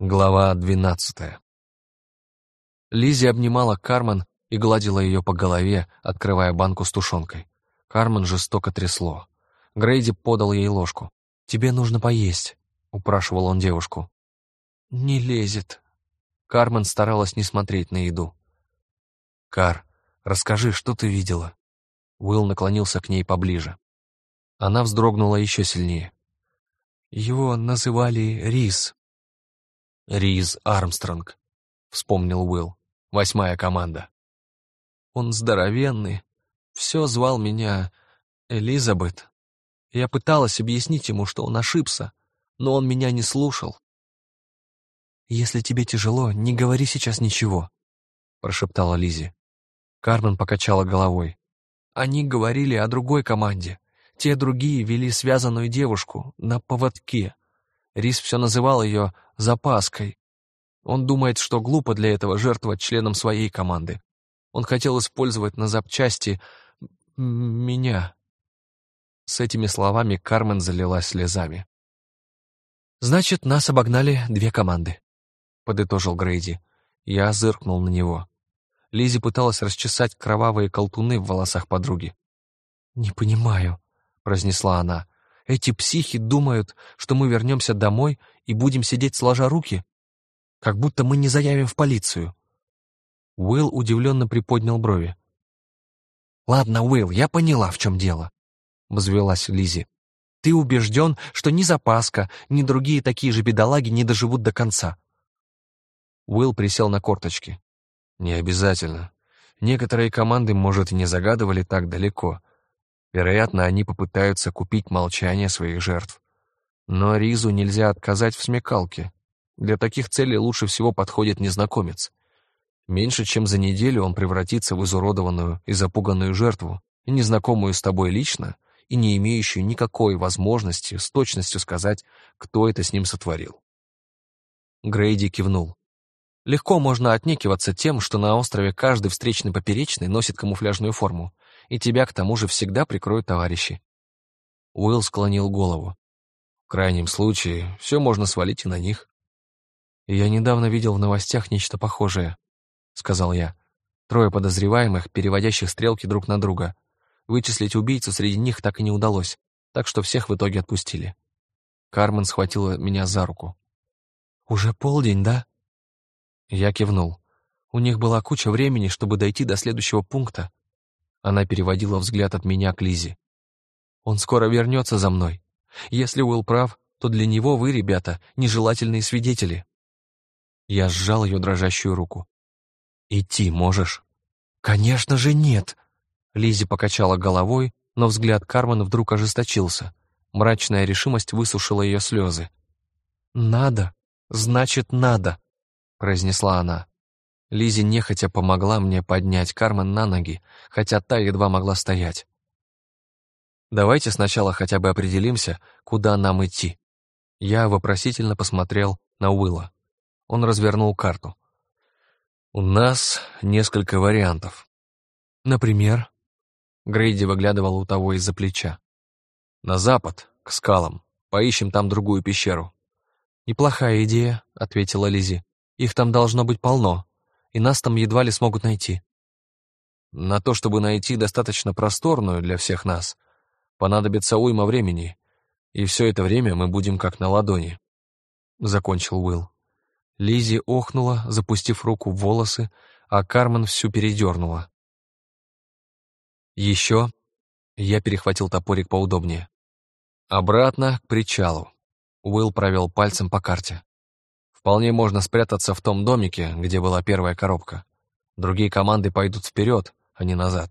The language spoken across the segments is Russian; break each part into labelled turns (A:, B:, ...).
A: Глава двенадцатая. Лизи обнимала Кармен и гладила ее по голове, открывая банку с тушенкой. Кармен жестоко трясло. Грейди подал ей ложку. «Тебе нужно поесть», — упрашивал он девушку. «Не лезет». Кармен старалась не смотреть на еду. «Кар, расскажи, что ты видела?» Уилл наклонился к ней поближе. Она вздрогнула еще сильнее. «Его называли Рис», Риз Армстронг», — вспомнил Уилл. «Восьмая команда». «Он здоровенный. Все звал меня Элизабет. Я пыталась объяснить ему, что он ошибся, но он меня не слушал». «Если тебе тяжело, не говори сейчас ничего», — прошептала Лизи. Кармен покачала головой. «Они говорили о другой команде. Те другие вели связанную девушку на поводке. Рис все называл ее «запаской». Он думает, что глупо для этого жертвовать членом своей команды. Он хотел использовать на запчасти меня. С этими словами Кармен залилась слезами. «Значит, нас обогнали две команды», — подытожил Грейди. Я зыркнул на него. Лизи пыталась расчесать кровавые колтуны в волосах подруги. «Не понимаю», — произнесла она. Эти психи думают, что мы вернемся домой и будем сидеть сложа руки, как будто мы не заявим в полицию. Уилл удивленно приподнял брови. «Ладно, Уилл, я поняла, в чем дело», — взвелась Лизи. «Ты убежден, что ни Запаска, ни другие такие же бедолаги не доживут до конца». Уилл присел на корточки. «Не обязательно. Некоторые команды, может, не загадывали так далеко, Вероятно, они попытаются купить молчание своих жертв. Но Ризу нельзя отказать в смекалке. Для таких целей лучше всего подходит незнакомец. Меньше чем за неделю он превратится в изуродованную и запуганную жертву, незнакомую с тобой лично и не имеющую никакой возможности с точностью сказать, кто это с ним сотворил. Грейди кивнул. Легко можно отнекиваться тем, что на острове каждый встречный поперечный носит камуфляжную форму, и тебя к тому же всегда прикроют товарищи. Уилл склонил голову. В крайнем случае, все можно свалить и на них. «Я недавно видел в новостях нечто похожее», — сказал я. Трое подозреваемых, переводящих стрелки друг на друга. Вычислить убийцу среди них так и не удалось, так что всех в итоге отпустили. Кармен схватила меня за руку. «Уже полдень, да?» Я кивнул. У них была куча времени, чтобы дойти до следующего пункта, она переводила взгляд от меня к Лизе. «Он скоро вернется за мной. Если Уилл прав, то для него вы, ребята, нежелательные свидетели». Я сжал ее дрожащую руку. «Идти можешь?» «Конечно же нет!» Лизи покачала головой, но взгляд Кармен вдруг ожесточился. Мрачная решимость высушила ее слезы. «Надо, значит, надо», — произнесла она. Лизи нехотя помогла мне поднять Кармен на ноги, хотя та едва могла стоять. «Давайте сначала хотя бы определимся, куда нам идти». Я вопросительно посмотрел на Уилла. Он развернул карту. «У нас несколько вариантов. Например?» Грейди выглядывал у того из-за плеча. «На запад, к скалам. Поищем там другую пещеру». «Неплохая идея», — ответила Лизи. «Их там должно быть полно, и нас там едва ли смогут найти. На то, чтобы найти достаточно просторную для всех нас, понадобится уйма времени, и все это время мы будем как на ладони», — закончил Уилл. Лизи охнула, запустив руку в волосы, а Кармен всю передернула. «Еще...» — я перехватил топорик поудобнее. «Обратно к причалу», — Уилл провел пальцем по карте. Вполне можно спрятаться в том домике, где была первая коробка. Другие команды пойдут вперед, а не назад.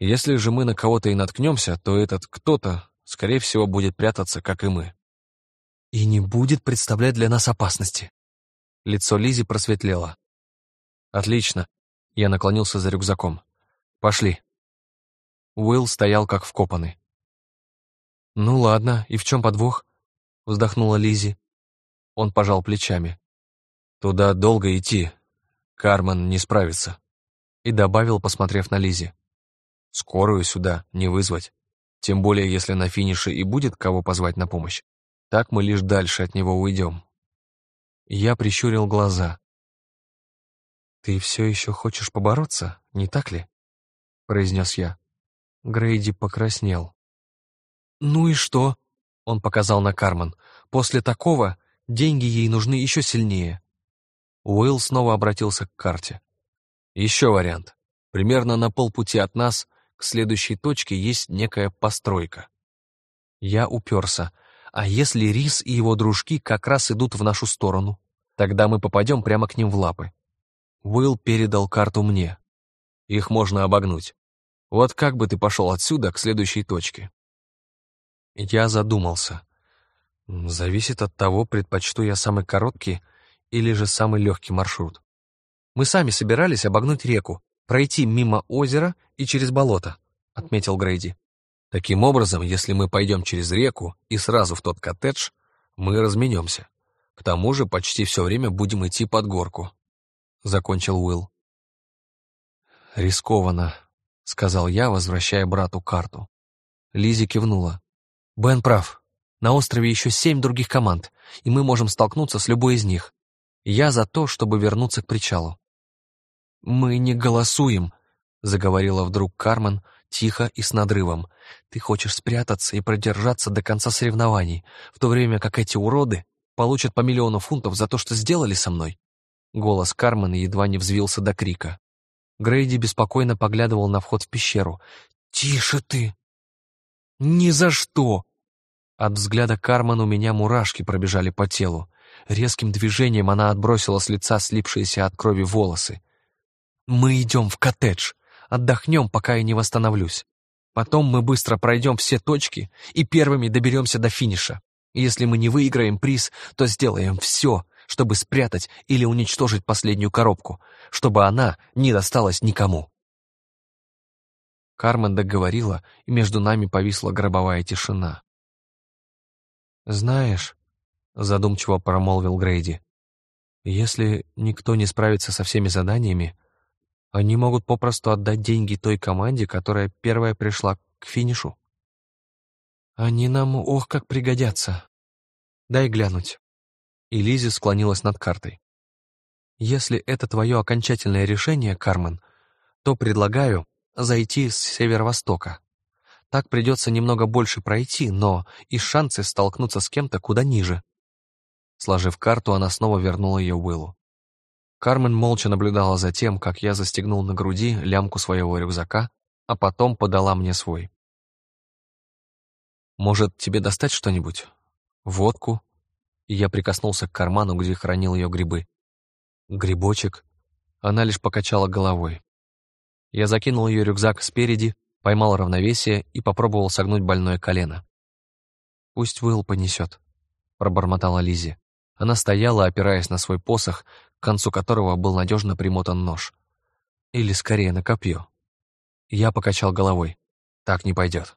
A: Если же мы на кого-то и наткнемся, то этот кто-то, скорее всего, будет прятаться, как и мы. И не будет представлять для нас опасности. Лицо Лизи просветлело. Отлично. Я наклонился за рюкзаком. Пошли. Уилл стоял как вкопанный. «Ну ладно, и в чем подвох?» — вздохнула Лизи. Он пожал плечами. «Туда долго идти. Кармен не справится». И добавил, посмотрев на Лизи. «Скорую сюда не вызвать. Тем более, если на финише и будет кого позвать на помощь. Так мы лишь дальше от него уйдем». Я прищурил глаза. «Ты все еще хочешь побороться, не так ли?» — произнес я. Грейди покраснел. «Ну и что?» — он показал на Кармен. «После такого деньги ей нужны еще сильнее». Уилл снова обратился к карте. «Еще вариант. Примерно на полпути от нас к следующей точке есть некая постройка». Я уперся. «А если Рис и его дружки как раз идут в нашу сторону? Тогда мы попадем прямо к ним в лапы». Уилл передал карту мне. Их можно обогнуть. Вот как бы ты пошел отсюда к следующей точке? Я задумался. Зависит от того, предпочту я самый короткий или же самый легкий маршрут. Мы сами собирались обогнуть реку, пройти мимо озера и через болото, отметил Грейди. Таким образом, если мы пойдем через реку и сразу в тот коттедж, мы разменемся. К тому же почти все время будем идти под горку, закончил Уилл. «Рискованно», — сказал я, возвращая брату карту. Лизи кивнула. «Бен прав. На острове еще семь других команд, и мы можем столкнуться с любой из них. Я за то, чтобы вернуться к причалу». «Мы не голосуем», — заговорила вдруг Кармен тихо и с надрывом. «Ты хочешь спрятаться и продержаться до конца соревнований, в то время как эти уроды получат по миллиону фунтов за то, что сделали со мной?» Голос Кармен едва не взвился до крика. Грейди беспокойно поглядывал на вход в пещеру. «Тише ты!» «Ни за что!» От взгляда Кармен у меня мурашки пробежали по телу. Резким движением она отбросила с лица слипшиеся от крови волосы. «Мы идем в коттедж. Отдохнем, пока я не восстановлюсь. Потом мы быстро пройдем все точки и первыми доберемся до финиша. Если мы не выиграем приз, то сделаем все, чтобы спрятать или уничтожить последнюю коробку, чтобы она не досталась никому. Кармен договорила, и между нами повисла гробовая тишина. «Знаешь», — задумчиво промолвил Грейди, «если никто не справится со всеми заданиями, они могут попросту отдать деньги той команде, которая первая пришла к финишу. Они нам ох как пригодятся. Дай глянуть» и Лизи склонилась над картой. «Если это твое окончательное решение, Кармен, то предлагаю зайти с северо-востока. Так придется немного больше пройти, но и шансы столкнуться с кем-то куда ниже». Сложив карту, она снова вернула ее Уиллу. Кармен молча наблюдала за тем, как я застегнул на груди лямку своего рюкзака, а потом подала мне свой. «Может, тебе достать что-нибудь? Водку я прикоснулся к карману, где хранил ее грибы. Грибочек. Она лишь покачала головой. Я закинул ее рюкзак спереди, поймал равновесие и попробовал согнуть больное колено. «Пусть Уилл понесет», — пробормотала Лизи. Она стояла, опираясь на свой посох, к концу которого был надежно примотан нож. Или, скорее, на копье. Я покачал головой. «Так не пойдет.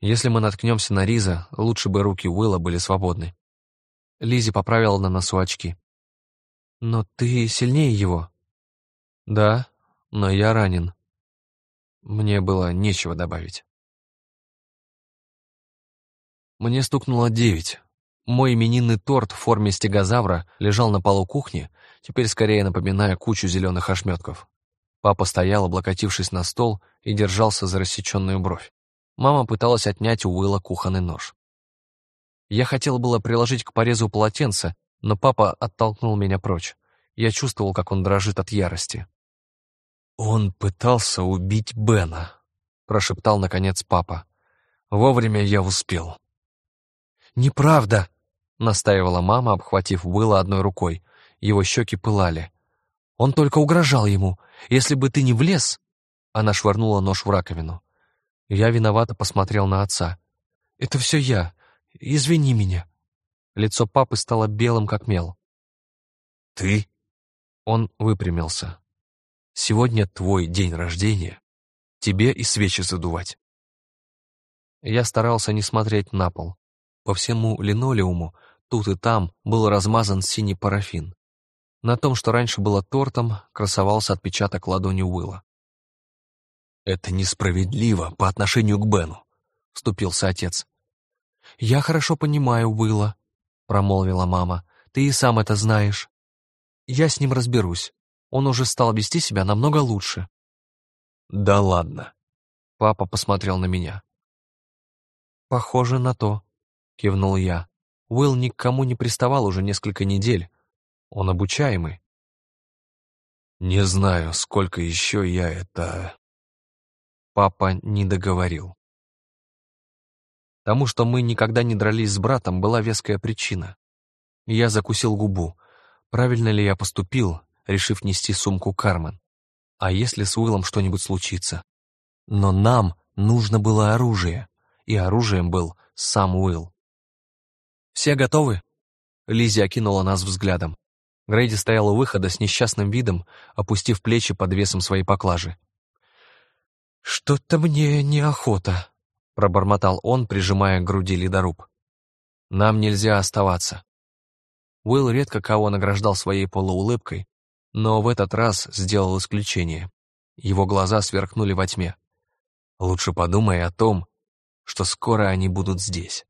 A: Если мы наткнемся на Риза, лучше бы руки Уилла были свободны. Лизи поправила на носу очки. «Но ты сильнее его?» «Да, но я ранен». Мне было нечего добавить. Мне стукнуло девять. Мой именинный торт в форме стегозавра лежал на полу кухни, теперь скорее напоминая кучу зеленых ошметков. Папа стоял, облокотившись на стол, и держался за рассеченную бровь. Мама пыталась отнять у Уилла кухонный нож. Я хотел было приложить к порезу полотенце, но папа оттолкнул меня прочь. Я чувствовал, как он дрожит от ярости. «Он пытался убить Бена», — прошептал, наконец, папа. «Вовремя я успел». «Неправда», — настаивала мама, обхватив Уилла одной рукой. Его щеки пылали. «Он только угрожал ему. Если бы ты не влез...» Она швырнула нож в раковину. Я виновато посмотрел на отца. «Это все я. Извини меня». Лицо папы стало белым, как мел. «Ты?» Он выпрямился. «Сегодня твой день рождения. Тебе и свечи задувать». Я старался не смотреть на пол. По всему линолеуму, тут и там, был размазан синий парафин. На том, что раньше было тортом, красовался отпечаток ладони Уилла. «Это несправедливо по отношению к Бену», — вступился отец. «Я хорошо понимаю Уилла», — промолвила мама. Ты и сам это знаешь. Я с ним разберусь. Он уже стал вести себя намного лучше. Да ладно. Папа посмотрел на меня. Похоже на то, кивнул я. Уилл ни к кому не приставал уже несколько недель. Он обучаемый. Не знаю, сколько еще я это... Папа не договорил. Тому, что мы никогда не дрались с братом, была веская причина. Я закусил губу. Правильно ли я поступил, решив нести сумку Кармен? А если с Уиллом что-нибудь случится? Но нам нужно было оружие, и оружием был сам Уилл. «Все готовы?» Лизи окинула нас взглядом. Грейди стоял у выхода с несчастным видом, опустив плечи под весом своей поклажи. «Что-то мне неохота», — пробормотал он, прижимая к груди ледоруб. «Нам нельзя оставаться». Уилл редко кого награждал своей полуулыбкой, но в этот раз сделал исключение. Его глаза сверкнули во тьме. «Лучше подумай о том, что скоро они будут здесь».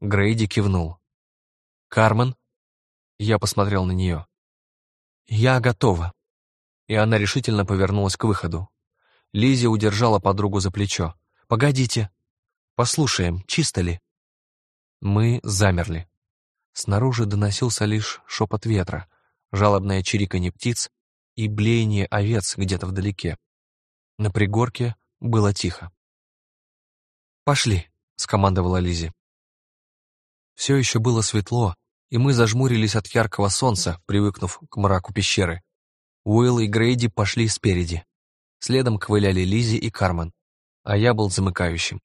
A: Грейди кивнул. «Кармен?» Я посмотрел на нее. «Я готова». И она решительно повернулась к выходу. Лиза удержала подругу за плечо. «Погодите. Послушаем, чисто ли?» Мы замерли. Снаружи доносился лишь шепот ветра, жалобное чириканье птиц и блеяние овец где-то вдалеке. На пригорке было тихо. «Пошли», — скомандовала Лизи. Все еще было светло, и мы зажмурились от яркого солнца, привыкнув к мраку пещеры. Уилл и Грейди пошли спереди. Следом ковыляли Лизи и Кармен а я был замыкающим.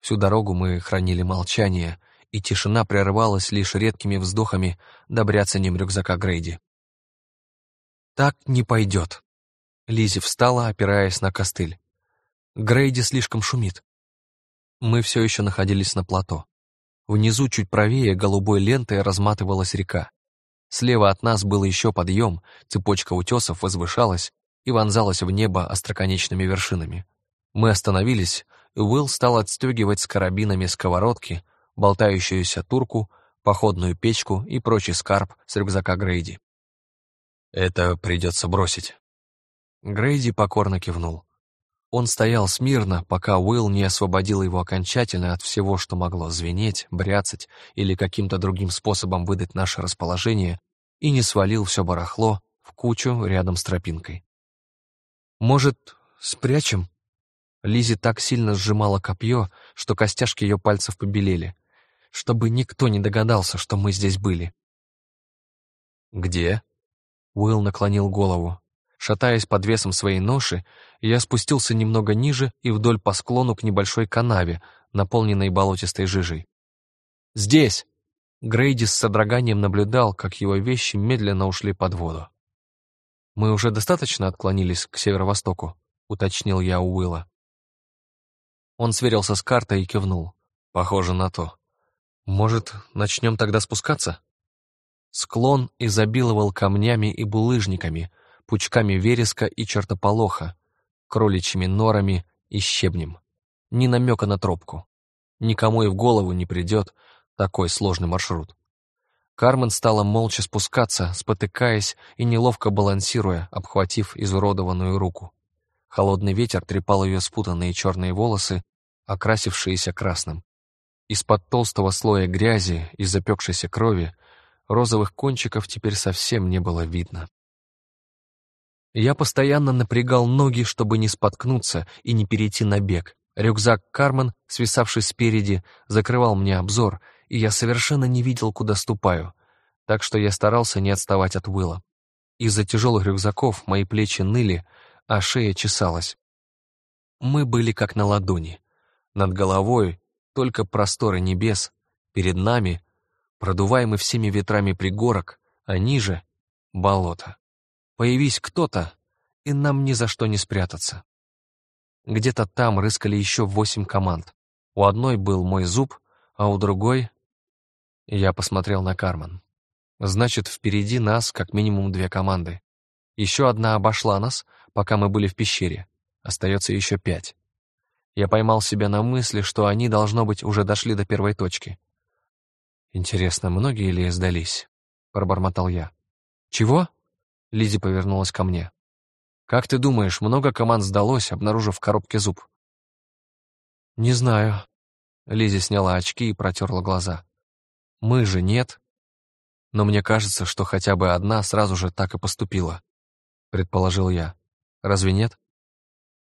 A: Всю дорогу мы хранили молчание, и тишина прерывалась лишь редкими вздохами да бряцанием рюкзака Грейди. «Так не пойдет». Лизи встала, опираясь на костыль. «Грейди слишком шумит». Мы все еще находились на плато. Внизу, чуть правее, голубой лентой разматывалась река. Слева от нас был еще подъем, цепочка утесов возвышалась и вонзалась в небо остроконечными вершинами. Мы остановились, и Уилл стал отстегивать с карабинами сковородки, болтающуюся турку, походную печку и прочий скарб с рюкзака Грейди. «Это придется бросить». Грейди покорно кивнул. Он стоял смирно, пока Уилл не освободил его окончательно от всего, что могло звенеть, бряцать или каким-то другим способом выдать наше расположение, и не свалил все барахло в кучу рядом с тропинкой. «Может, спрячем?» Лизи так сильно сжимала копье, что костяшки ее пальцев побелели, чтобы никто не догадался, что мы здесь были. «Где?» Уилл наклонил голову. Шатаясь под весом своей ноши, я спустился немного ниже и вдоль по склону к небольшой канаве, наполненной болотистой жижей. «Здесь!» Грейди с содроганием наблюдал, как его вещи медленно ушли под воду. «Мы уже достаточно отклонились к северо-востоку», — уточнил я у Уилла. Он сверился с картой и кивнул. Похоже на то. Может, начнем тогда спускаться? Склон изобиловал камнями и булыжниками, пучками вереска и чертополоха, кроличьими норами и щебнем. Ни намека на тропку. Никому и в голову не придет такой сложный маршрут. Кармен стала молча спускаться, спотыкаясь и неловко балансируя, обхватив изуродованную руку. Холодный ветер трепал ее спутанные черные волосы, окрасившиеся красным. Из-под толстого слоя грязи и запекшейся крови розовых кончиков теперь совсем не было видно. Я постоянно напрягал ноги, чтобы не споткнуться и не перейти на бег. Рюкзак Кармен, свисавший спереди, закрывал мне обзор, и я совершенно не видел, куда ступаю, так что я старался не отставать от Уилла. Из-за тяжелых рюкзаков мои плечи ныли, а шея чесалась. Мы были как на ладони. Над головой только просторы небес, перед нами продуваемый всеми ветрами пригорок, а ниже — болото. Появись кто-то, и нам ни за что не спрятаться. Где-то там рыскали еще восемь команд. У одной был мой зуб, а у другой... Я посмотрел на Кармен. Значит, впереди нас как минимум две команды. Еще одна обошла нас, пока мы были в пещере. Остается еще пять. Я поймал себя на мысли, что они, должно быть, уже дошли до первой точки. Интересно, многие ли сдались? Пробормотал я. Чего? Лизи повернулась ко мне. Как ты думаешь, много команд сдалось, обнаружив в коробке зуб? Не знаю. Лизи сняла очки и протерла глаза. Мы же нет. Но мне кажется, что хотя бы одна сразу же так и поступила, предположил я. Разве нет?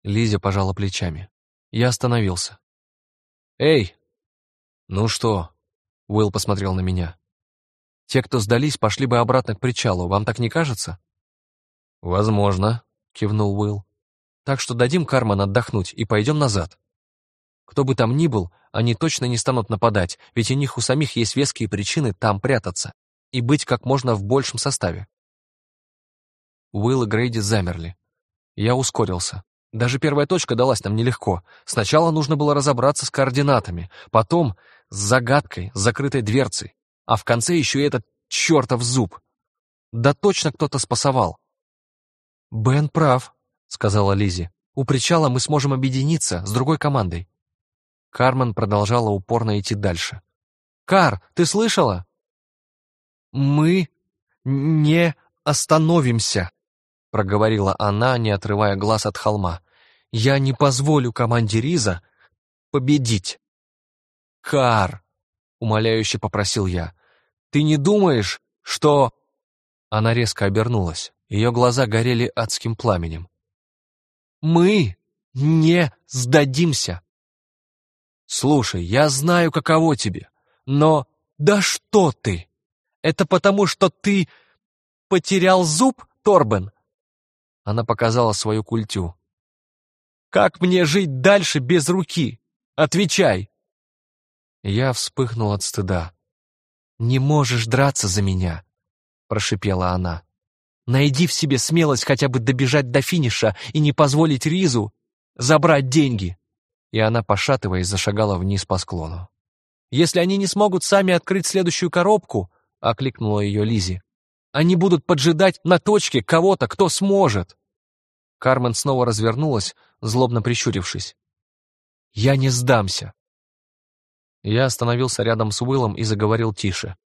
A: Лизя пожала плечами. Я остановился. «Эй!» «Ну что?» Уилл посмотрел на меня. «Те, кто сдались, пошли бы обратно к причалу, вам так не кажется?» «Возможно», — кивнул Уилл. «Так что дадим Карман отдохнуть и пойдем назад. Кто бы там ни был, они точно не станут нападать, ведь у них у самих есть веские причины там прятаться и быть как можно в большем составе». Уилл и Грейди замерли. Я ускорился. Даже первая точка далась нам нелегко. Сначала нужно было разобраться с координатами, потом с загадкой, с закрытой дверцей, а в конце еще и этот чертов зуб. Да точно кто-то спасовал. «Бен прав», — сказала Лизи. «У причала мы сможем объединиться с другой командой». Кармен продолжала упорно идти дальше. «Кар, ты слышала?» «Мы не остановимся», — проговорила она, не отрывая глаз от холма. «Я не позволю команде Риза победить». «Кар!» — умоляюще попросил я. «Ты не думаешь, что...» Она резко обернулась. Ее глаза горели адским пламенем. «Мы не сдадимся!» «Слушай, я знаю, каково тебе, но...» «Да что ты! Это потому, что ты потерял зуб, Торбен?» Она показала свою культю. «Как мне жить дальше без руки? Отвечай!» Я вспыхнул от стыда. «Не можешь драться за меня», — прошипела она. «Найди в себе смелость хотя бы добежать до финиша и не позволить Ризу забрать деньги». И она, пошатываясь, зашагала вниз по склону. «Если они не смогут сами открыть следующую коробку», — окликнула ее Лизи, «они будут поджидать на точке кого-то, кто сможет». Кармен снова развернулась, злобно прищурившись. «Я не сдамся!» Я остановился рядом с Уиллом и заговорил тише.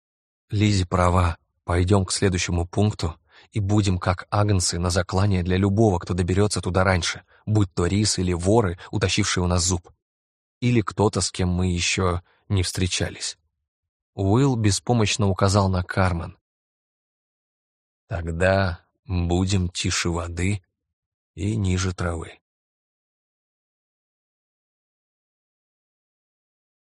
A: Лизи права. Пойдем к следующему пункту и будем как агнцы на заклание для любого, кто доберется туда раньше, будь то рис или воры, утащившие у нас зуб. Или кто-то, с кем мы еще не встречались. Уилл беспомощно указал на Кармен. «Тогда будем тише воды и ниже травы.